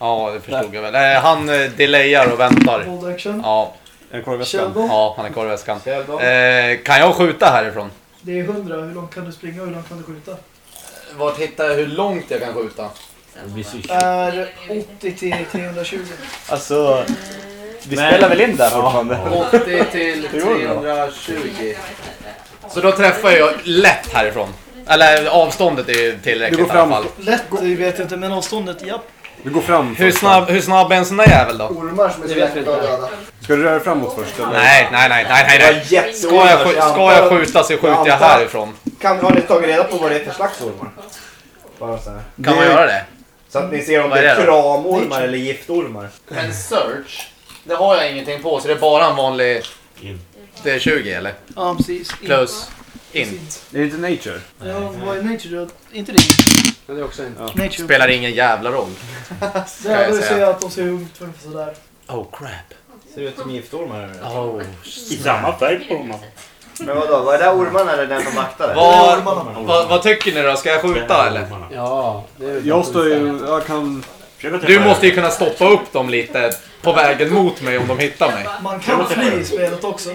Ja, det förstod jag väl. Eh, Han eh, delayar och väntar. Hold action. Ja, En korvväska. Sheldon. ja han är kvar i väskan. Sheldon. Eh, kan jag skjuta härifrån? Det är 100. Hur långt kan du springa och hur långt kan du skjuta? Vart hittar jag hur långt jag kan skjuta? Är 80 till 320. Alltså, vi Men- spelar väl in där fortfarande? 80 till Det går bra. 320. Så då träffar jag lätt härifrån. Eller avståndet är ju Du tillräckligt går i alla fram. fall. Lätt, vi vet inte, men avståndet, japp. Du går fram Hur först, snabb, hur snabb är en sån där jävel då? Ormar som är vi inte. döda. Ska du röra dig framåt först eller? Nej, nej, nej, nej, nej. nej. Ska jag, så skj- ska jag skjuta så skjuter jag härifrån. Kan, har ni tagit reda på vad det är för slags ormar? Bara så här. Kan man göra det? Så att ni ser om Vad det är är det då? kramormar eller giftormar. En search, det har jag ingenting på så det är bara en vanlig... In. Det är 20 eller? Ja, precis. Plus int. Det är inte nature. Ja, vad är nature då? Inte det? Men det är också en. Nature. Spelar ingen jävla roll. Det jag då säga. att de ser ungefär sådär. Oh crap. Ser ut som giftormar. Oh. I samma färg på dem. Men vadå, var det där ormarna eller den som vaktade? Vad, vad, vad tycker ni då? Ska jag skjuta eller? Ja, det är Jag står ju... Jag kan... Du måste ju kunna stoppa upp dem lite på vägen mot mig om de hittar mig. Man kan fly i spelet också.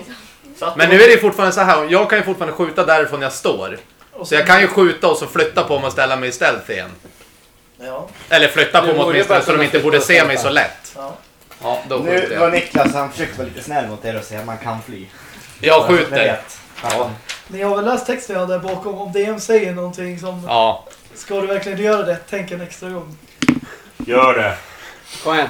Men nu är det fortfarande så här, jag kan ju fortfarande skjuta därifrån jag står. Så jag kan ju skjuta och så flytta på mig och ställa mig i stealth igen. Ja, Eller flytta på Nu mig åtminstone så de inte borde se mig så lätt. ja. Ja, då Nu skjuter var jag. Niklas, han försökte vara lite snäll mot er och säga att man kan fly. Jag skjuter. Ja. Ni har väl läst texten jag har där bakom? Om DM säger någonting som... Ja. Ska du verkligen göra det? Tänk en extra gång. Gör det.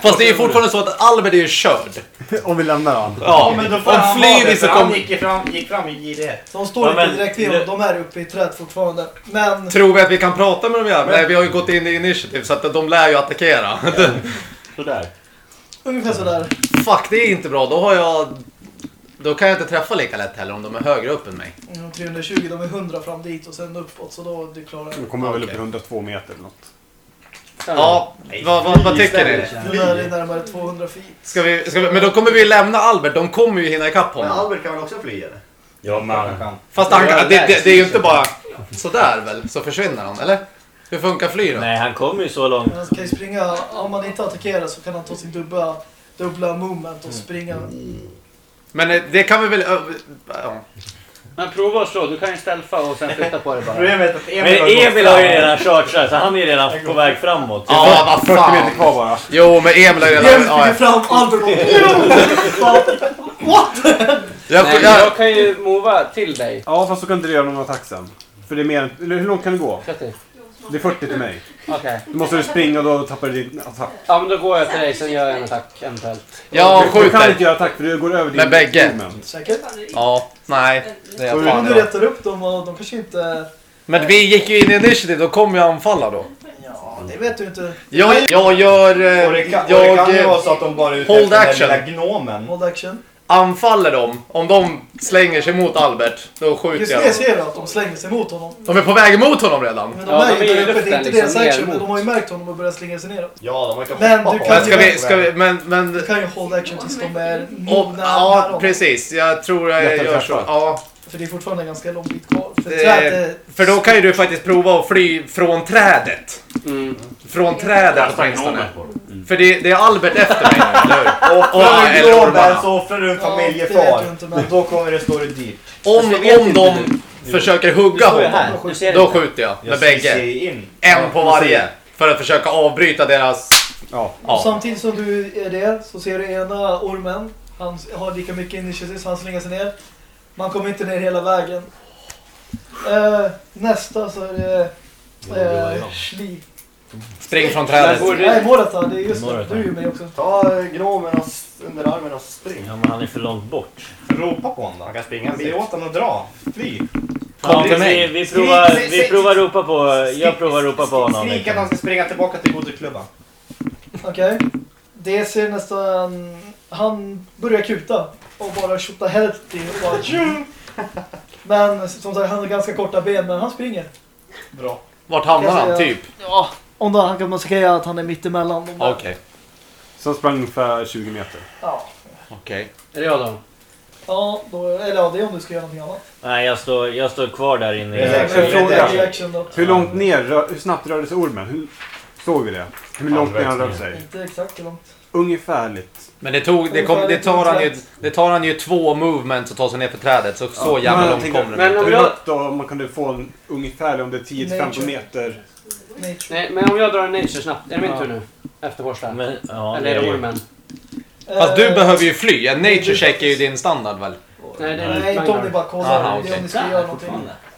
Fast det är ju fortfarande så att Albert är ju körd. Om vi lämnar han. Ja, men då får om han det, så för han kom... gick ju fram, gick fram i girighet. De står inte direkt vid honom, de är uppe i trädet fortfarande. Men Tror vi att vi kan prata med dem igen? Nej, vi har ju gått in i initiativ så att de lär ju attackera. Sådär. ungefär sådär. Fuck, det är inte bra. Då har jag... Då kan jag inte träffa lika lätt heller om de är högre upp än mig. Mm, 320, de är 100 fram dit och sen uppåt så då du klarar det. kommer väl upp i Okej. 102 meter eller något. Ja, vad, vad, vad tycker ni? Det där är närmare 200 feet. Ska vi, ska vi, men då kommer vi lämna Albert. De kommer ju hinna ikapp Men honom. Albert kan väl också fly eller? Ja, men... kan. Fast han, kan- det, det, det är ju inte bara sådär väl, så försvinner han, eller? Hur funkar fly då? Nej, han kommer ju så långt. Men Han kan ju springa, om man inte attackerar så kan han ta sin dubbla, dubbla movement och springa. Men eh, det kan vi väl... ö- Ja. Men prova att slå. Du kan ju stealtha och sen flytta på dig bara. Problemet är att Men Emil har gått Emil har ju fram. redan kört så här, så han är redan på väg framåt. Ja, vad 40 fan. meter kvar bara. Jo, men Emil har ju redan... Jämt Ja, springer ja. fram, bara... What? jag, Nej, men jag, jag kan ju mova till dig. Ja, fast så kan inte du göra någon attack sen. För det är mer än... Eller hur långt kan du gå? 30. Det är 40 till mig. Okej. Då måste du springa och då tappar du din attack. Ja, men då går jag till dig, sen gör jag en attack eventuellt. jag du, du kan skjuter. inte göra attack för du går över din Med bägge. movement. Säkert? Ja, nej. Det är jag fan du rättar upp dem och de kanske inte... Men vi gick ju in i initiativ, då kommer jag anfalla då. Ja, det vet du inte. Jag, jag gör... eh, Och det kan, och det Jag kan ju eh, vara så att de bara är ute hold efter den action. lilla gnomen. Hold action. Anfaller dem. Om de slänger sig mot Albert, då skjuter Just jag det dem. ser du att de slänger sig mot honom. De är på väg mot honom redan. Men de Ja, är de ju är i där uppe, det är inte deras liksom, ner action, men mot. de har ju märkt honom och börjat slinga sig ner. Ja, de verkar Men hoppa du på kan Men ska vi, ska vi, men, men... Du kan ju hold action tills de är mogna ja, precis. Jag tror jag gör så. Ja, För det är fortfarande en ganska lång bit kvar. För Det- trädet för då kan ju du faktiskt prova att fly från trädet. Mm. Från trädet åtminstone. För det, det är Albert efter mig nu? Offrar Ja, du ormarna. så offrar du en Ja, familjefar. Och då kommer det stå dig dyrt. Om, om de försöker hugga honom, då skjuter jag med Jag bägge. En på varje. För att försöka avbryta deras... Ja. Ja. samtidigt som du är det så ser du ena ormen. Han har lika mycket initiativ så han slänger sig ner. Man kommer inte ner hela vägen. Eh, nästa så är det eh, Schli. Spring från trädet. borde- Nej, Morata. Det är just det. Morata. Du är ju med också. Ta gnomen och s- under armen och spring. Ja, men han är för långt bort. Ropa på honom då. Han kan springa en bit. Se åt honom att dra. Fly. Ja, till mig. vi, vi provar, Skrik, vi skrik, provar ropa på... Jag provar ropa på honom. Skrik att han ska springa tillbaka till godeklubban. Okej. Det ser nästan... Han börjar kuta och bara skjuta healthy och bara tjum. Men som sagt, han har ganska korta ben men han springer. Bra. Vart hamnar han? Kanske- Typ? Ja, om då han kan man säga att han är mittemellan. de där. Okej. Så han sprang ungefär 20 meter. Ja. Okej. Är det jag då? Ja, då, eller ja, det är om du ska göra någonting annat. Nej, jag står, jag står kvar där inne. Det är En säkert. fråga. reaction då. Hur långt ner, rö- hur snabbt rörde sig ormen? Hur, såg vi det? Hur långt ner han rörde sig? Inte exakt hur långt. Ungefärligt. Men det, tog, det, kom, det, tar han ju, det tar han ju två movements att ta sig ner för trädet. Så, så jävla Men långt kommer Men det om Hur jag- högt då? Om man kunde få en ungefär om det är 10-15 Nature. meter. Nature. Nej, men om jag drar en nature snabbt. Är det min Ja. tur nu? Efter Horsta? Men, ja, Eller är det ormen? Fast du Eh, behöver ju fly. En nature check är ju din standard väl? Nej, det är Nej, inte om ni Magnar. bara kollar. Aha, Det är okej. om ni ska göra någonting.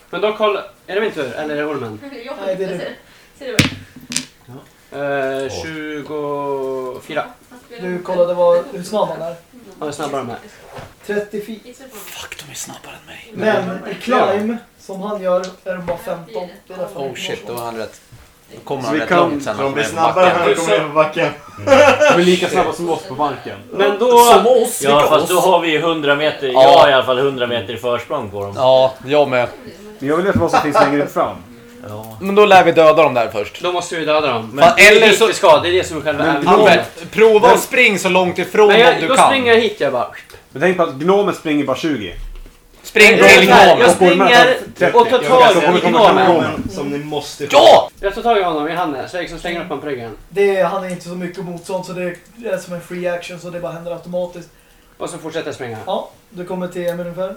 Men då kolla... Är det min tur? Eller är det ormen? Nej, det är du. Eh, 24. Du kollade vad, hur snabb han är. Ja, det är snabbare med. 30 feet. Fuck, de är snabbare än mig. Men i climb, som han gör, är de bara 15. Det är därför Oh shit, då var han rätt. Då kommer Så han vi rätt kan- långt sen. Så de blir med snabbare backen. när de kommer ner på backen. De är lika snabba som oss på marken. Men då... Som oss, Ja, fast oss? då har vi ju 100 meter. Ja. Jag har i alla fall 100 meter i försprång på dem. Ja, jag med. Men jag vill veta vad som finns längre fram. Ja. Men då lär vi döda dem där först. Då måste vi döda dem. Men- är eller hit så- ska. Det är det som är själva Men- äventyret. Albert, prova att spring så långt ifrån Men jag, du då kan. springer jag hit jag bara. Men tänk på att gnomen springer bara 20. Spring Jag till springer- gnomen. Jag springer och tar tag kommer i komma gnomen. gnomen. Som ni måste. Ja! Jag tar tag i honom i handen så jag liksom slänger upp honom på ryggen. Det, han är inte så mycket motstånd så det är som en free action så det bara händer automatiskt. Och så fortsätter jag springa. Ja, du kommer till Emil ungefär.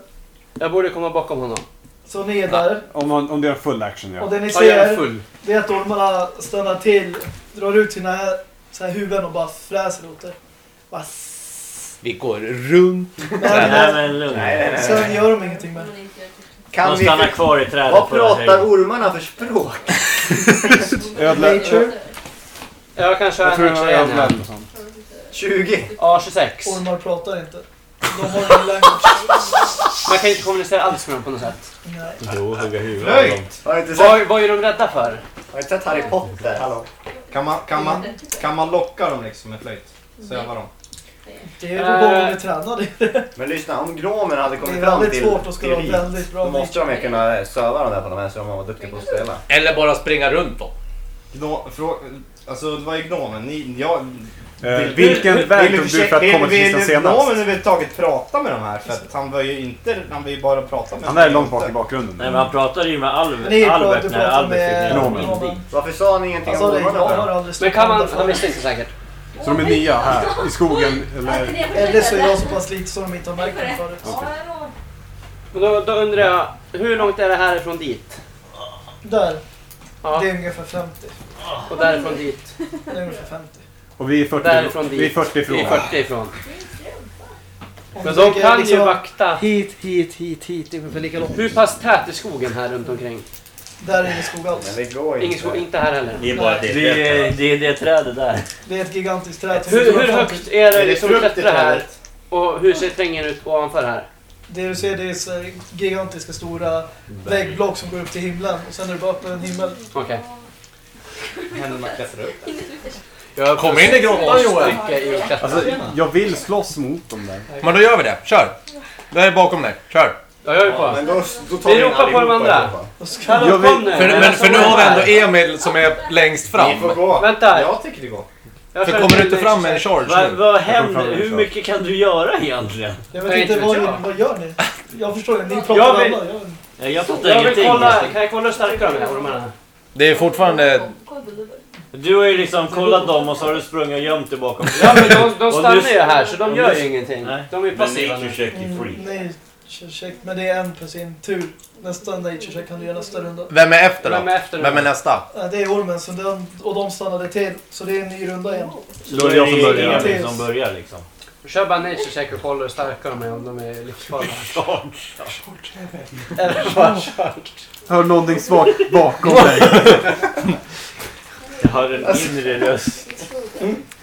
Jag borde komma bakom honom. Så ni är där. Om, man, om det är en full action ja. Och det ni Ja, jag är ser, full. det är att ormarna stannar till, drar ut sina så här huvuden och bara fräser åt er. Bara s- Vi går runt. Nej, men lugn. Nej, nej, nej. sen gör de ingenting med det. Kan De vi... stannar kvar i trädet. Vad på det här pratar höjden. ormarna för språk? Ödla, Nature. Jag kan köra Jag tror en jag har igen. överlevt och sånt. 20! A26. Ormar pratar inte. De har ingen language. Man kan inte kommunicera alls med dem på något sätt. Nej. Jo, hugga huvudet av dem. Flöjt! Har du inte sett, Vad, vad är de rädda för? har du inte sett Harry Potter? Hallå? Kan man, kan, man, kan man locka dem liksom med flöjt? Söva dem? Det är på gång Eh. om vi tränar det. Men lyssna, om gnomen hade Det kommit är fram väldigt till svårt och ska vara teori, väldigt bra. då måste de ju kunna söva dem där på de här så de var duktiga på att spela. Eller bara springa runt dem. Gno, frå, alltså det var ju gnomen. Ni, jag, Eh, vilken väg tog du för att komma till vill, kistan vill senast? gnomen överhuvudtaget prata med de här? För att han var ju inte, han var ju bara prata med Han är långt bak i bakgrunden. Nej men han pratade ju med Alv, pratar, Albert när Albert fick. Gnomen. Varför sa han ingenting Alltså, om det, jag ormarna har för? aldrig Men kan man... Han visste inte säkert. Så de är nya här i skogen, eller? Eller så är jag så pass lite så de inte har märkt mig förut. Och då, då undrar jag, hur långt är det härifrån dit? Där. Ja. Det är ungefär 50. Och därifrån dit? Det är ungefär 50. Och vi är 40, Därifrån dit? vi är 40 ifrån. Vi är 40 ifrån. Men de kan ju liksom vakta. Hit, hit, hit, hit. Det är ungefär lika långt. Hur pass tät är skogen här runt omkring? Där är ingen skog alls. Men det går ju Ingen skog, inte här heller. Det är bara det. Det är det, är det trädet där. Det är ett gigantiskt träd. Hur, hur högt är det liksom frukt i klättra här? Och hur ser terrängen ut ovanför här? Det du ser det är så gigantiska stora väggblock som går upp till himlen. Och sen är det bara öppen en himmel. Okej. Händerna klättrar upp. Jag Kom in i grottan Joel! Alltså, jag vill slåss mot dem där. Men då gör vi det. Kör! Det är bakom dig. Kör! Ja, jag är på. Men då, då tar Vi ropar på de andra. Jag vill- kom nu! För, men, för nu har vi ändå Emil som är längst Ni fram. får gå. Vänta. Jag tycker det går. Jag För kommer du inte fram med en charge Vad nu? vad händer? Hur mycket kan du göra egentligen? Jag Nej, vet inte inte vad, vet ni, jag. vad gör ni? Jag förstår inte. Ni pratar Jag vill- alla. Jag, Ja, Jag fattar Jag vill ingenting. kolla, kan jag kolla hur starka de är? Det är fortfarande... Du har ju liksom kollat dem och så har du sprungit och gömt dig bakom. Ja men de, de stannar du- ju här så de gör ju ingenting. Nej. De är passiva nu. check mm, nej, check. Men det är en på sin tur. Nästa nature check kan du göra nästa runda. Vem är efter Vem då? är efter? Vem är nästa? Det är ormen så den, och de stannade till. Så det är en ny runda igen. Så då är det jag som är börjar, ingenting. som börjar liksom. Kör bara nature check och kolla hur starka de är om de är livsfarliga. Eller bara kör. Hör någonting svagt bakom dig. Jag har en inre röst.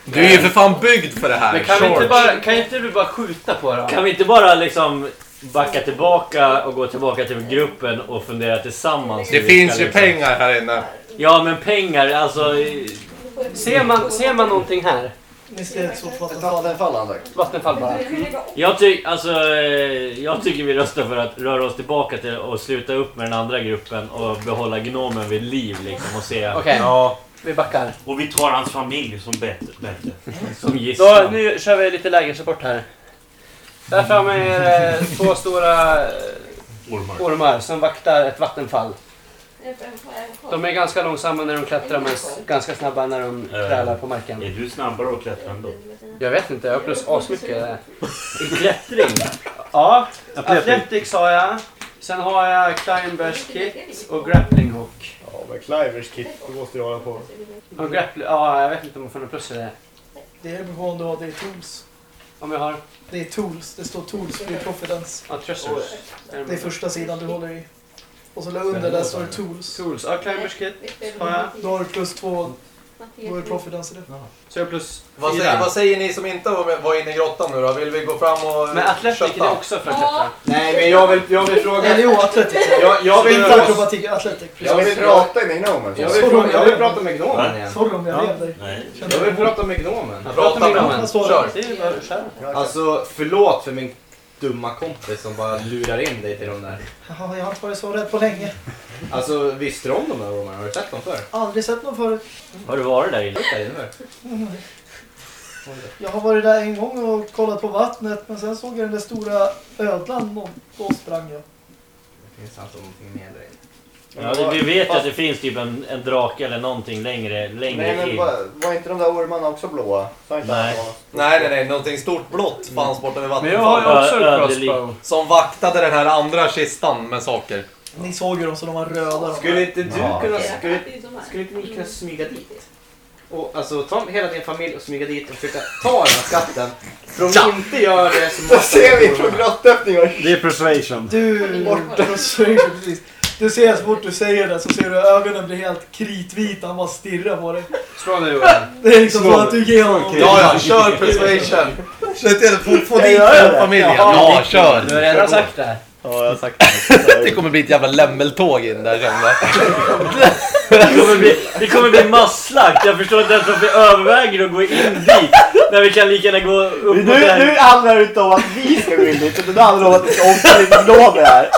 Du är ju för fan byggd för det här. Men kan, vi inte Charge. bara, kan inte du bara skjuta på dem? Kan vi inte bara liksom backa tillbaka och gå tillbaka till gruppen och fundera tillsammans? Det hur vi finns ska ju liksom- pengar här inne. Ja men pengar, alltså... Ser man, ser man någonting här? Ni vattenfall har han sagt. Vattenfall bara. Jag, ty alltså, eh, jag tycker vi röstar för att röra oss tillbaka till och sluta upp med den andra gruppen och behålla gnomen vid liv liksom och se Okej, Ja, vi backar. Och vi tar hans familj som bättre. bättre. som Då, gisslan. nu kör vi lite lägersupport här. Där framme är det två stora eh, Ormar. ormar som vaktar ett vattenfall. De är ganska långsamma när de klättrar men s- ganska snabba när de krälar på marken. Är du snabbare att klättra än dem? Jag vet inte, jag har plus asmycket. I klättring. Ja, Athletic. Athletics har jag. Sen har jag Climbers Kit och Grappling Hook. Ja, men Clivers kit, då måste du hålla på. Och grappling, ja, jag vet inte om jag får något plus i det. Det är på om du har det är tools. Om jag har Det är tools. Det står tools för profidence. ja, Treasures. Det är första sidan du håller i. Och så under där står det tools. Tools. Ja, Climbers Kit har jag. Då har du plus två. Då är profidence i det. Så jag plus Vad säger, vad säger ni som inte var var inne i grottan nu då? Vill vi gå fram och Men Athletic är det också för att klättra. Nej, men jag vill, jag vill Eller fråga... jo, atletic. Jag, jag vill Inte prata... akrobatik, atletic. Jag vill prata med gnomen. Jag vill, fråga, jag vill prata med gnomen igen. Sorry om jag. Nej. Jag vill prata med gnomen. Prata med honom. Kör. Alltså, förlåt för min dumma kompis som bara lurar in dig till de där. Jaha, jag har inte varit så rädd på länge. Alltså, visste du om de där ormarna? Har du sett dem förr? Aldrig sett någon förut. Har du varit där inne? Där inne förr? Jag har varit där en gång och kollat på vattnet men sen såg jag den där stora ödlan och då sprang jag. Det finns alltså någonting mer där inne. Ja, det, vi vet ju att det finns typ en, en drake eller någonting längre, längre Nej, men in. var, var inte de där ormarna också blåa? Sa inte Nej. Nej, nej, nej. Någonting stort blått fanns borta vid Men jag har vattenfallet. också Ö- en ödelig. crossbow. Som vaktade den här andra kistan med saker. Ni såg ju dem så de var röda. de Skulle inte du Ja, kunna... okej. Skulle, skulle inte ni kunna smyga dit? Och alltså ta hela din familj och smyga dit och försöka ta den här skatten. För om ni inte gör det så Då ser vi på grottöppningen. det är persuasion. Du, precis. Du ser så fort du säger det så ser du ögonen blir helt kritvita. Han bara stirrar på dig. Slå nu Johan. Det är liksom så att du ger honom... Ja, ja, kör persuasion. Se till få, få dit familjen. Ja. Ja, kör. Du har redan sagt det. Ja, jag har sagt det. Det kommer bli ett jävla lämmeltåg in där kände Det kommer bli, det kommer bli masslakt. Jag förstår inte ens varför vi överväger att gå in dit. När vi kan lika gärna gå upp Nu, här. nu handlar det inte om att vi ska gå in dit, utan det handlar om att det ska åka blå det här.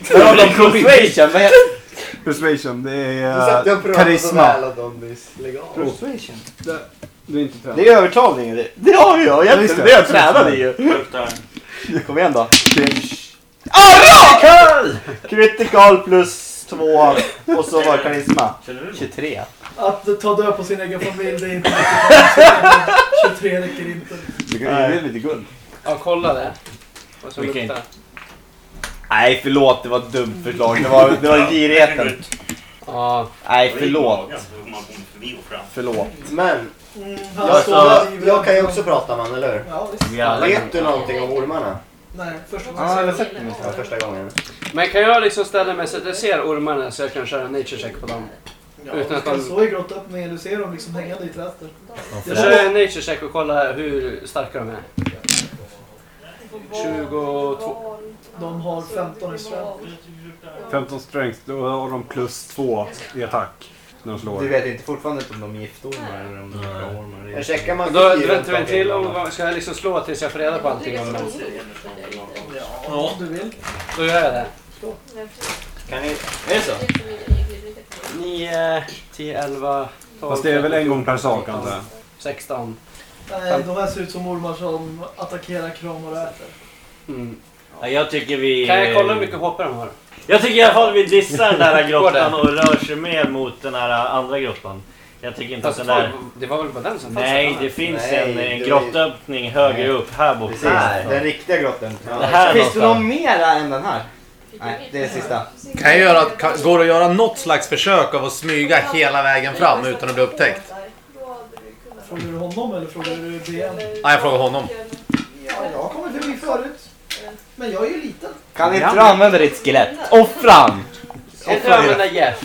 Om de persuasion, vad heter Persuasion, det är uh, karisma. Persuasion. Du är inte tränad. Det är övertalning. Det, det har vi ju. Jag, Ja, just det. det jag tränade ju. Kom igen då. Ah! Critical plus två och så var det karisma. 23. Att ta död på sin egen familj, det är inte riktigt 23 räcker inte. Du kan ge lite guld. Ja, kolla det. Vad som luktar. Nej förlåt, det var ett dumt förslag. Det var, det var girigheten. Ja, Nej förlåt. Så. Förlåt. Men, jag, står jag, jag kan ju också prata man, eller hur? Ja, visst. Vi alla- Vet du någonting om ormarna? Nej, första Ja, jag har gången. sett. Ja, första gången. men kan jag liksom ställa mig så att jag ser ormarna så jag kan köra en nature check på dem? Ja, Utan att de- stå i grottöppningen, du ser dem liksom hängande i trädet. Jag kör en nature check och kollar hur starka de är. 22. De har 15 i strength. 15 strength, då har de plus 2 i attack. När de slår. Du vet inte fortfarande inte om de är giftormar eller om de är ormar. Jag checkar man Då fyra väntar vi utav till om ska jag liksom slå tills jag får reda på allting om dem? Ja, om du vill. Då gör jag det. Kan ni... Är det så? 9, 10, 11, 12, Fast det är väl en 13, gång per sak 14, antar jag. 16. Nej, de här ser ut som ormar som attackerar, kramar och äter. Mm. Ja, jag tycker vi... Kan jag kolla hur mycket HP de har? Jag tycker i alla fall vi dissar den där det? grottan och rör sig mer mot den här andra grottan. Jag tycker inte att Fast den där... det var väl bara den som fanns Nej, det finns Nej, en, det en är- grottöppning högre Nej. upp här borta. Precis, den riktiga grotten. Det här Finns det någonstans. någon mera än den här? Nej, det är sista. Kan jag göra, kan, går det att göra något slags försök av att smyga hela vägen fram utan att bli upptäckt? Frågar du honom eller frågar du BM? Nej, jag frågar honom. Ja, jag har kommit förbi förut. Men jag är ju liten. Kan inte du använda ditt skelett? Offra han! Ska inte använda Jeff?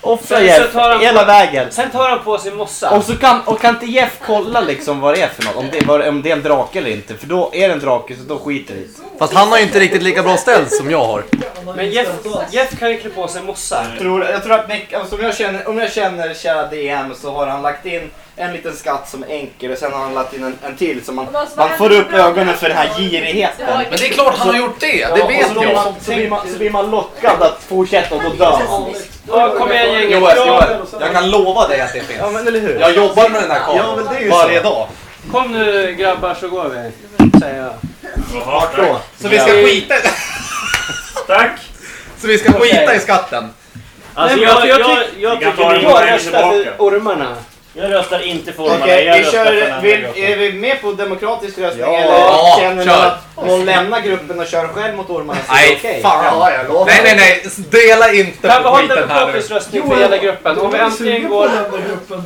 Offra Så- Jeff tar han- hela vägen. Sen tar han på sig mossa. Och så kan, och kan inte Jeff kolla liksom vad det är för något? Om det, vad, om det är en drake eller inte? För då är det en drake så då skiter vi i. Fast han har ju inte riktigt lika bra ställt som jag har. Han har Men Jeff, ställt oss. Jeff kan ju klä på sig mossa. Jag tror, jag tror att Nick, alltså om, jag känner, om jag känner kära DM så har han lagt in en liten skatt som är enkel och sen har han lagt in en, en till så man, man får upp ögonen för den här girigheten. Men det är klart han har gjort det, det vet så blir, jag. man, så, blir man, så blir man lockad att fortsätta och då dör man. Ja, kom igen gänget. Joel, Joel, jag kan lova dig att det finns. Ja men eller hur? Jag jobbar med den här karln Ja, men det är ju varje så. dag. Kom nu grabbar så går vi. Säger jag. Vart då? Så vi ska skita, Tack! så vi ska skita i skatten? Alltså Nej, jag, alltså, jag, jag jag, tycker på Jag vägen röstar för tillbaka. ormarna. Jag röstar inte för ormarna. Okej, vi kör, vill, är vi med på demokratisk röstning Ja. eller Ja, känner kör. att någon lämnar gruppen och kör själv mot ormarna så är det Nej, okej? fan. Ja, jag lovar. Nej, nej, nej. Dela inte Kan vi på ha en skiten här nu. demokratisk röstning för hela gruppen? Om vi att går... gruppen.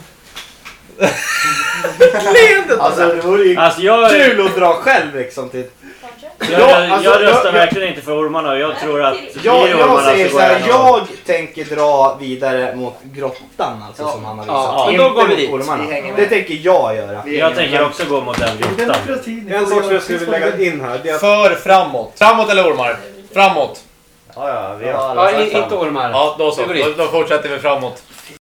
Alltså det vore ju Alltså jag, kul att dra själv liksom till... jag, Ja, jag, alltså, jag röstar jag- verkligen inte för ormarna jag tror att Jag, jag ormarna säger så här, jag jag tänker dra vidare mot grottan alltså Ja. som han har Ja, visat. men då går vi dit. ormarna. Vi. Det tänker jag göra. Vi Jag tänker med. också gå mot den grottan. En sak som jag skulle vilja lägga in här, det är att För framåt. Framåt eller ormar? Framåt. Ja, ja, vi har alla Ja, inte ormar. Ja, då så. Då, då fortsätter vi framåt.